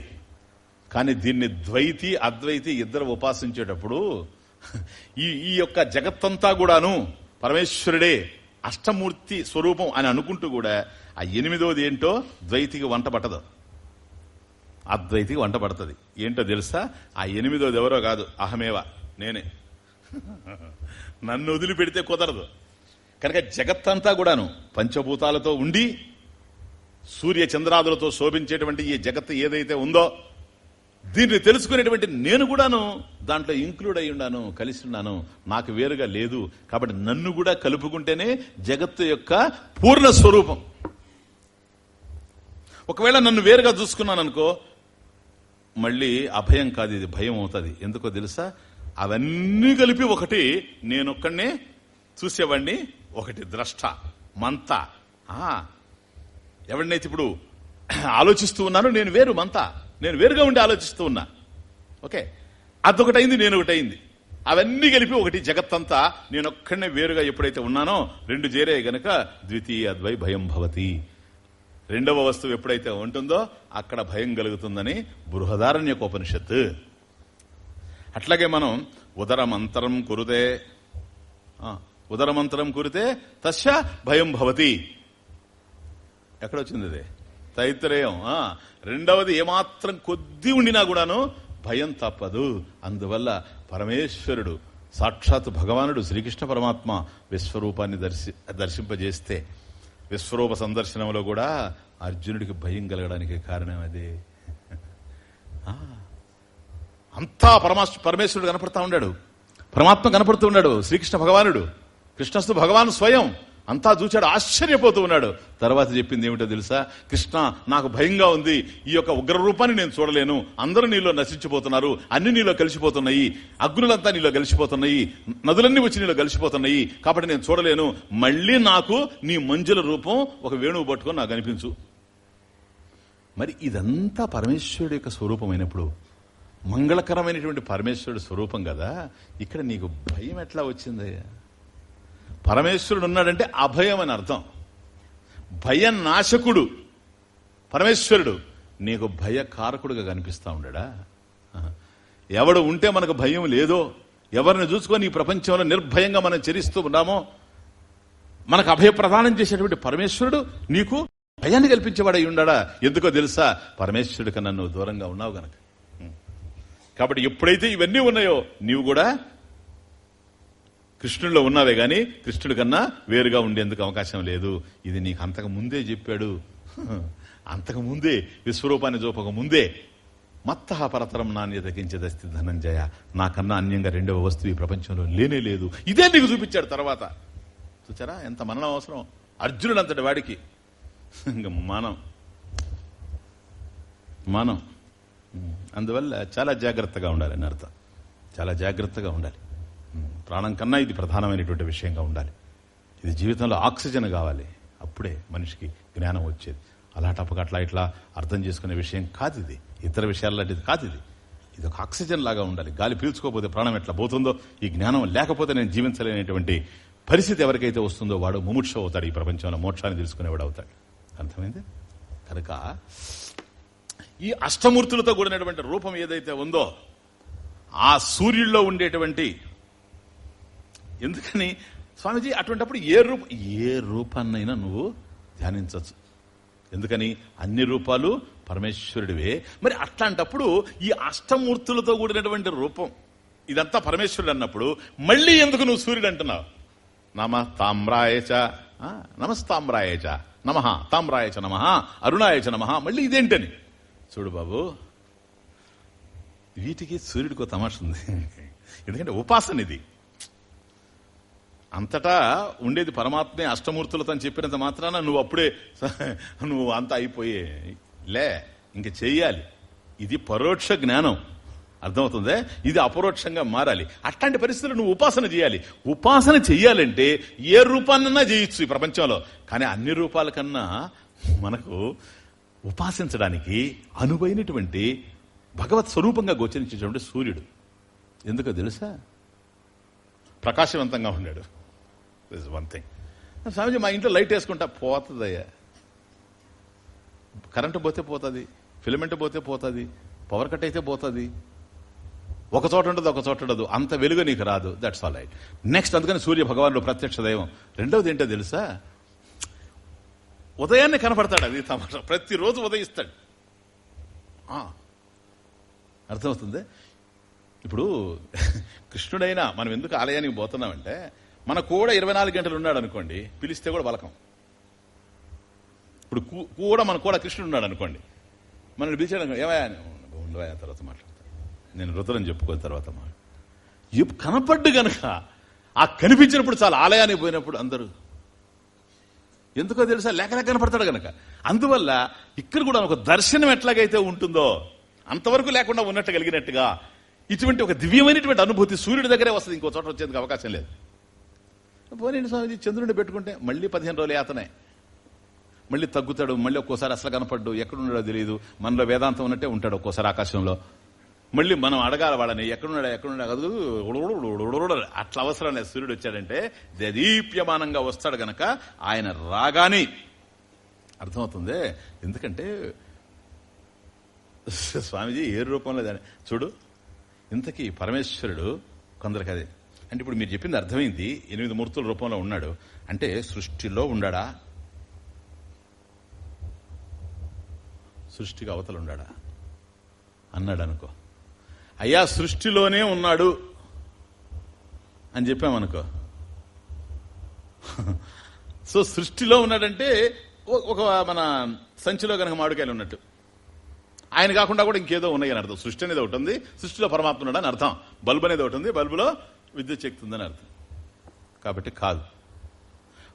కానీ దీన్ని ద్వైతి అద్వైతి ఇద్దరు ఉపాసించేటప్పుడు ఈ ఈ యొక్క జగత్తంతా కూడాను పరమేశ్వరుడే అష్టమూర్తి స్వరూపం అని అనుకుంటూ కూడా ఆ ఎనిమిదోది ఏంటో ద్వైతికి వంట పట్టదు. అద్వైతికి వంట పడుతుంది. ఏంటో తెలుసా? ఆ ఎనిమిదోది ఎవరో కాదు అహమేవా నేనే. నన్ను వదిలిపెడితే కుదరదు. కనుక జగత్తంతా కూడాను పంచభూతాలతో ఉండి సూర్య చంద్రాదులతో శోభించేటువంటి ఈ జగత్తు ఏదైతే ఉందో దీన్ని తెలుసుకునేటువంటి నేను కూడాను దాంట్లో ఇంక్లూడ్ అయి ఉన్నాను కలిసి ఉన్నాను. నాకు వేరుగా లేదు. కాబట్టి నన్ను కూడా కలుపుకుంటేనే జగత్తు యొక్క పూర్ణ స్వరూపం. ఒకవేళ నన్ను వేరుగా చూసుకున్నాను అనుకో మళ్ళీ అభయం కాదు ఇది భయం అవుతుంది. ఎందుకో తెలుసా? అవన్నీ కలిపి ఒకటి నేనొక్కడినే చూసేవాడిని ఒకటి ద్రష్ట మంత. ఎవడినైతే ఇప్పుడు ఆలోచిస్తూ ఉన్నాను నేను వేరు మంతా. నేను వేరుగా ఉండి ఆలోచిస్తూ ఉన్నా. ఓకే. అదొకటైంది నేను ఒకటైంది అవన్నీ కలిపి ఒకటి జగత్తంతా నేను ఒక్కడనే వేరుగా ఎప్పుడైతే ఉన్నానో రెండు చేరే గనక ద్వితీయ అద్వై భయం భవతి. రెండవ వస్తువు ఎప్పుడైతే ఉంటుందో అక్కడ భయం కలుగుతుందని బృహదారణ్యక ఉపనిషత్ అట్లాగే మనం ఉదరమంతరం కురుతే ఉదరమంతరం కురితే తస్య భయం భవతి. ఎక్కడొచ్చింది అదే తైత్రయం రెండవది ఏమాత్రం కొద్ది ఉండినా కూడాను భయం తప్పదు. అందువల్ల పరమేశ్వరుడు సాక్షాత్ భగవానుడు శ్రీకృష్ణ పరమాత్మ విశ్వరూపాన్ని దర్శి దర్శింపజేస్తే విశ్వరూప సందర్శనంలో కూడా అర్జునుడికి భయం కలగడానికి కారణం అదే. అంతా పరమాశ్ పరమేశ్వరుడు కనపడతా ఉన్నాడు. పరమాత్మ కనపడుతూ ఉన్నాడు శ్రీకృష్ణ భగవానుడు. కృష్ణస్తు భగవాన్ స్వయం. అంతా చూచాడు ఆశ్చర్యపోతూ ఉన్నాడు. తర్వాత చెప్పింది ఏమిటో తెలుసా? కృష్ణ నాకు భయంగా ఉంది. ఈ యొక్క ఉగ్ర రూపాన్ని నేను చూడలేను. అందరూ నీలో నశించిపోతున్నారు. అన్ని నీలో కలిసిపోతున్నాయి. అగ్నులంతా నీలో కలిసిపోతున్నాయి. నదులన్నీ వచ్చి నీలో కలిసిపోతున్నాయి. కాబట్టి నేను చూడలేను. మళ్ళీ నాకు నీ మంజుల రూపం ఒక వేణువు పట్టుకొని నాకు అనిపించు. మరి ఇదంతా పరమేశ్వరుడు యొక్క స్వరూపమైనప్పుడు మంగళకరమైనటువంటి పరమేశ్వరుడు స్వరూపం కదా? ఇక్కడ నీకు భయం ఎట్లా వచ్చిందయ్యా? పరమేశ్వరుడు ఉన్నాడంటే అభయం అని అర్థం. భయం నాశకుడు పరమేశ్వరుడు. నీకు భయకారకుడుగా కనిపిస్తా ఉండడా? ఎవడు ఉంటే మనకు భయం లేదో ఎవరిని చూసుకొని ఈ ప్రపంచంలో నిర్భయంగా మనం చరిస్తూ ఉన్నామో మనకు అభయ ప్రదానం చేసేటువంటి పరమేశ్వరుడు నీకు భయాన్ని కల్పించేవాడై ఉండడా? ఎందుకో తెలుసా? పరమేశ్వరుడికి నన్ను దూరంగా ఉన్నావు గనక. కాబట్టి ఎప్పుడైతే ఇవన్నీ ఉన్నాయో నీవు కూడా కృష్ణుడిలో ఉన్నావే గాని కృష్ణుడి కన్నా వేరుగా ఉండేందుకు అవకాశం లేదు. ఇది నీకు అంతకు ముందే చెప్పాడు. అంతకు ముందే విశ్వరూపాన్ని చూపక ముందే మత్త పరతరం నాణ్యత కించదస్తి ధనంజయ. నాకన్నా అన్యంగా రెండవ వస్తువు ఈ ప్రపంచంలో లేనే లేదు. ఇదే నీకు చూపించాడు తర్వాత. చూచారా? ఎంత మరణం అవసరం. అర్జునుడు అంతటి వాడికి. ఇంక మనం. మనం. అందువల్ల చాలా జాగ్రత్తగా ఉండాలని అర్థం చాలా జాగ్రత్తగా ఉండాలి. ప్రాణం కన్నా ఇది ప్రధానమైనటువంటి విషయంగా ఉండాలి. ఇది జీవితంలో ఆక్సిజన్ కావాలి. అప్పుడే మనిషికి జ్ఞానం వచ్చేది. అలాటప్పక అట్లా ఇట్లా అర్థం చేసుకునే విషయం కాదు ఇది. ఇతర విషయాలాంటిది కాదు ఇది. ఇది ఒక ఆక్సిజన్ లాగా ఉండాలి. గాలి పీల్చుకోకపోతే ప్రాణం ఎట్లా పోతుందో ఈ జ్ఞానం లేకపోతే నేను జీవించలేనటువంటి పరిస్థితి ఎవరికైతే వస్తుందో వాడు ముముక్ష అవుతాడు ఈ ప్రపంచంలో. మోక్షాన్ని తెలుసుకునేవాడు అవుతాడు. అర్థమైంది? కనుక ఈ అష్టమూర్తులతో కూడినటువంటి రూపం ఏదైతే ఉందో ఆ సూర్యుల్లో ఉండేటువంటి ఎందుకని? స్వామీజీ అటువంటిప్పుడు ఏ రూప ఏ రూపాన్నైనా నువ్వు ధ్యానించవచ్చు ఎందుకని? అన్ని రూపాలు పరమేశ్వరుడివే. మరి అట్లాంటప్పుడు ఈ అష్టమూర్తులతో కూడినటువంటి రూపం ఇదంతా పరమేశ్వరుడు అన్నప్పుడు మళ్ళీ ఎందుకు నువ్వు సూర్యుడు అంటున్నావు? నమ తామ్రాయచ నమస్తామ్రాయచ నమ తామ్రాయచ నమ అరుణాయచ నమ మళ్ళీ ఇదేంటని? చూడు బాబు వీటికి సూర్యుడికి తమాష ఉంది. ఎందుకంటే ఉపాసన ఇది. అంతటా ఉండేది పరమాత్మే అష్టమూర్తులతో చెప్పినంత మాత్రాన నువ్వు అప్పుడే నువ్వు అంత అయిపోయే లే ఇంక చెయ్యాలి. ఇది పరోక్ష జ్ఞానం. అర్థమవుతుందే? ఇది అపరోక్షంగా మారాలి. అట్లాంటి పరిస్థితులు నువ్వు ఉపాసన చేయాలి. ఉపాసన చెయ్యాలంటే ఏ రూపాన్నన్నా చేయొచ్చు ఈ ప్రపంచంలో. కానీ అన్ని రూపాల కన్నా మనకు ఉపాసించడానికి అనువైనటువంటి భగవత్ స్వరూపంగా గోచరించేటువంటి సూర్యుడు. ఎందుకో తెలుసా? ప్రకాశవంతంగా ఉన్నాడు. దిస్ వన్ థింగ్ స్వామిజీ మా ఇంట్లో లైట్ వేసుకుంటా. పోతుందయ్యా. కరెంటు పోతే పోతుంది ఫిలమెంట్ పోతే పోతుంది పవర్ కట్ అయితే పోతుంది. ఒక చోట ఉండదు ఒక చోట ఉండదు. అంత వెలుగు నీకు రాదు. దట్స్ ఆల్ రైట్ నెక్స్ట్ అందుకని సూర్య భగవానుడు ప్రత్యక్ష దైవం. రెండవది ఏంటో తెలుసా? ఉదయాన్నే కనపడతాడు అది తమాషా. ప్రతిరోజు ఉదయిస్తాడు. అర్థమవుతుంది? ఇప్పుడు కృష్ణుడైనా మనం ఎందుకు ఆలయానికి పోతున్నామంటే మన కూడా ఇరవై నాలుగు గంటలు ఉన్నాడు అనుకోండి పిలిస్తే కూడా బలకం ఇప్పుడు కూడా మన కూడా కృష్ణుడు ఉన్నాడు అనుకోండి మనల్ని పిలిచాడు ఏమయ్యా ఉండవా తర్వాత మాట్లాడతా నేను రుద్రం చెప్పుకున్న తర్వాత మాట్లాడు కనపడ్డు గనక ఆ కనిపించినప్పుడు చాలా ఆలయానికి పోయినప్పుడు అందరూ. ఎందుకో తెలుసా లేక లేక కనపడతాడు గనక. అందువల్ల ఇక్కడ కూడా ఒక దర్శనం ఎట్లాగైతే ఉంటుందో అంతవరకు లేకుండా ఉన్నట్టు కలిగినట్టుగా ఇటువంటి ఒక దివ్యమైనటువంటి అనుభూతి సూర్యుడి దగ్గరే వస్తుంది ఇంకో చోట వచ్చేందుకు అవకాశం లేదు. పోనీ స్వామిజీ? చంద్రుడిని పెట్టుకుంటే మళ్ళీ పదిహేను రోజులు యాతనే. మళ్ళీ తగ్గుతాడు మళ్ళీ ఒక్కోసారి అసలు కనపడ్డు ఎక్కడున్నాడో తెలియదు మనలో వేదాంతం ఉన్నట్టే ఉంటాడు ఒక్కోసారి ఆకాశంలో. మళ్ళీ మనం అడగాల వాళ్ళని ఎక్కడున్నాడా ఎక్కడున్నాడు అట్లా అవసరం లేదు సూర్యుడు వచ్చాడంటే దదీప్యమానంగా వస్తాడు గనక ఆయన రాగాని అర్థమవుతుంది ఎందుకంటే స్వామిజీ ఏ రూపంలో చూడు ఇంతకీ పరమేశ్వరుడు కొందరికి అదే అంటే ఇప్పుడు మీరు చెప్పింది అర్థమైంది. ఎనిమిది మూర్తుల రూపంలో ఉన్నాడు. అంటే సృష్టిలో ఉండడా? సృష్టికి అవతలు ఉండడా? అన్నాడు అనుకో. అయ్యా సృష్టిలోనే ఉన్నాడు అని చెప్పామనుకో. సో సృష్టిలో ఉన్నాడంటే ఒక మన సంచిలో కనుక మామిడికాయలు ఉన్నట్టు. ఆయన కాకుండా కూడా ఇంకేదో ఉన్నాయి అని అర్థం. సృష్టి అనేది ఒకటి ఉంది. సృష్టిలో పరమాత్మ ఉన్నాడు అని అర్థం. బల్బ్ అనేది ఒకటి ఉంది. బల్బులో విద్యుత్ శక్తి ఉందని అర్థం. కాబట్టి కాదు.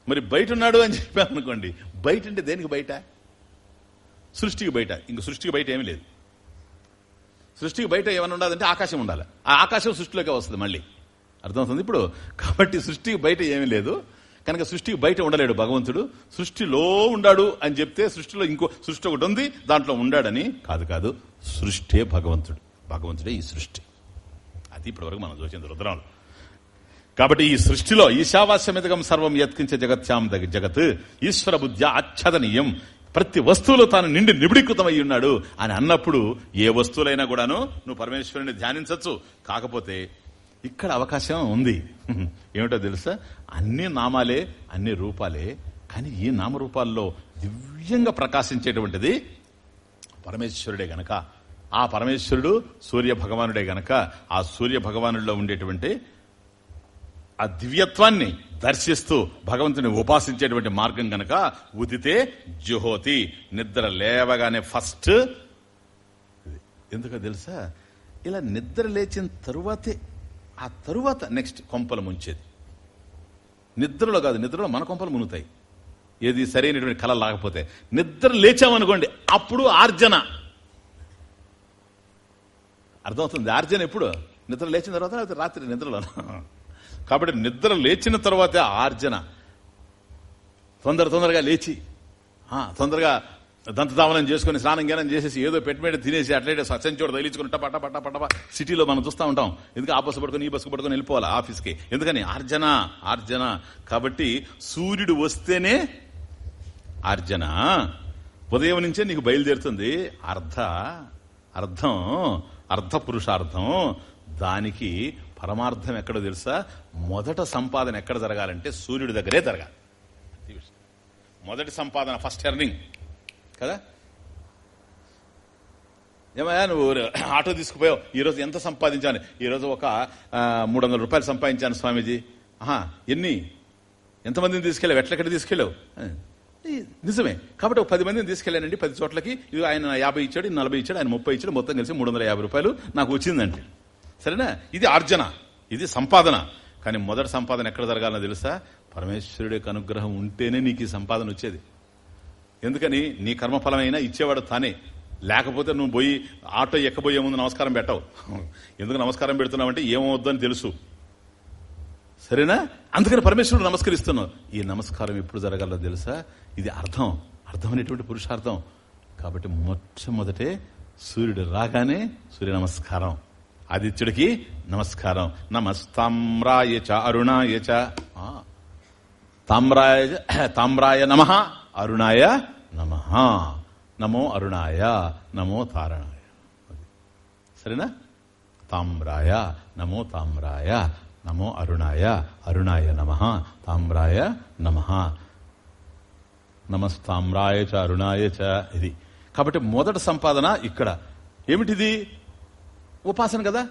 మరి బయట ఉన్నాడు అని చెప్పాను అనుకోండి బయట అంటే దేనికి బయట? సృష్టికి బయట. ఇంక సృష్టికి బయట ఏమీ లేదు. సృష్టికి బయట ఏమైనా ఉండాలంటే ఆకాశం ఉండాలి. ఆ ఆకాశం సృష్టిలోకే వస్తుంది మళ్ళీ. అర్థమవుతుంది ఇప్పుడు? కాబట్టి సృష్టికి బయట ఏమీ లేదు. కనుక సృష్టికి బయట ఉండలేడు భగవంతుడు. సృష్టిలో ఉండాడు అని చెప్తే సృష్టిలో ఇంకో సృష్టి ఒకటి ఉంది దాంట్లో ఉండాడని కాదు కాదు సృష్టే భగవంతుడు. భగవంతుడే ఈ సృష్టి. అది ఇప్పటివరకు మనం చూసింది రుద్రాలు. కాబట్టి ఈ సృష్టిలో ఈశావాస్యమిదగం సర్వం యత్కించే జగత్యాం జగత్. ఈశ్వర బుద్ధి ఆచ్ఛాదనీయం. ప్రతి వస్తువులో తాను నిండి నిబిడీకృతమై ఉన్నాడు అని అన్నప్పుడు ఏ వస్తువులైనా కూడాను నువ్వు పరమేశ్వరుని ధ్యానించవచ్చు కాకపోతే ఇక్కడ అవకాశం ఉంది. ఏమిటో తెలుసా? అన్ని నామాలే అన్ని రూపాలే. కానీ ఈ నామరూపాల్లో దివ్యంగా ప్రకాశించేటువంటిది పరమేశ్వరుడే గనక. ఆ పరమేశ్వరుడు సూర్య భగవానుడే గనక. ఆ సూర్య భగవానుడిలో ఉండేటువంటి ఆ దివ్యత్వాన్ని దర్శిస్తూ భగవంతుని ఉపాసించేటువంటి మార్గం గనక ఉదితే జుహోతి. నిద్ర లేవగానే ఫస్ట్ ఎందుకో తెలుసా? ఇలా నిద్ర లేచిన తరువాతే ఆ తరువాత నెక్స్ట్ కొంపలు ముంచేది. నిద్రలో కాదు నిద్రలో మన కొంపలు మునుగుతాయి. ఏది సరైనటువంటి కళ లేకపోతే. నిద్ర లేచామనుకోండి అప్పుడు ఆర్జన. అర్థమవుతుంది? ఆర్జన ఎప్పుడు? నిద్ర లేచిన తర్వాత రాత్రి నిద్రలో కాబట్టి నిద్ర లేచిన తర్వాతే ఆర్జన. తొందర తొందరగా లేచి తొందరగా దంతదావనం చేసుకుని స్నానం జ్ఞానం చేసేసి ఏదో పెట్టిమేట తినేసి అట్లయితే సత్యంచోడు తగిలించుకుని పట్ట పట్ట పట్ట సిటీలో మనం చూస్తూ ఉంటాం. ఎందుకు ఆ బస్సు పట్టుకుని ఈ బస్సు పట్టుకుని వెళ్ళిపోవాలి ఆఫీస్కి? ఎందుకని? ఆర్జన ఆర్జన. కాబట్టి సూర్యుడు వస్తేనే ఆర్జన. ఉదయం నుంచే నీకు బయలుదేరుతుంది. అర్ధ అర్థం అర్ధ పురుషార్థం దానికి పరమార్థం ఎక్కడో తెలుసా? మొదట సంపాదన ఎక్కడ జరగాలంటే సూర్యుడి దగ్గరే జరగాలి. మొదటి సంపాదన ఫస్ట్ ఎర్నింగ్ కదా? ఏమయ్యా నువ్వు ఆటో తీసుకుపోయావు. ఈరోజు ఎంత సంపాదించాను? ఈరోజు ఒక మూడు వందల రూపాయలు సంపాదించాను స్వామీజీ. ఆహా ఎన్ని? ఎంతమందిని తీసుకెళ్ళావు? ఎట్లెక్కడ తీసుకెళ్ళావు? నిజమే. కాబట్టి ఒక పది మందిని తీసుకెళ్ళానండి పది చోట్లకి. ఇది ఆయన యాభై ఇచ్చాడు నలభై ఇచ్చాడు ఆయన ముప్పై ఇచ్చాడు మొత్తం కలిసి మూడు వందల యాభై రూపాయలు నాకు వచ్చిందంటే సరేనా? ఇది ఆర్జన ఇది సంపాదన. కానీ మొదటి సంపాదన ఎక్కడ జరగాలనో తెలుసా? పరమేశ్వరుడి యొక్క అనుగ్రహం ఉంటేనే నీకు ఈ సంపాదన వచ్చేది. ఎందుకని? నీ కర్మఫలమైనా ఇచ్చేవాడు తానే. లేకపోతే నువ్వు పోయి ఆటో ఎక్కబోయే ముందు నమస్కారం పెట్టవు. ఎందుకు నమస్కారం పెడుతున్నావంటే ఏమవుద్దని అని తెలుసు. సరేనా? అందుకని పరమేశ్వరుడు నమస్కరిస్తున్నావు ఈ నమస్కారం ఎప్పుడు జరగాలో తెలుసా? ఇది అర్థం. అర్థమైనటువంటి పురుషార్థం. కాబట్టి మొట్టమొదటే సూర్యుడు రాగానే సూర్య నమస్కారం. ఆదిత్యుడికి నమస్కారం. నమస్తామ్రాయ చ అరుణాయ చ. తామ్రాయ తామ్రాయ నమ అరుణాయ నమ. నమో అరుణాయ నమో తారణాయ. సరేనా? తామ్రాయ నమో తామ్రాయ నమో అరుణాయ అరుణాయ నమ తామ్రాయ నమ. నమస్తామ్రాయ చ అరుణాయ చ. ఇది. కాబట్టి మొదటి సంపాదన ఇక్కడ. ఏమిటిది? ఉపాసన కదా?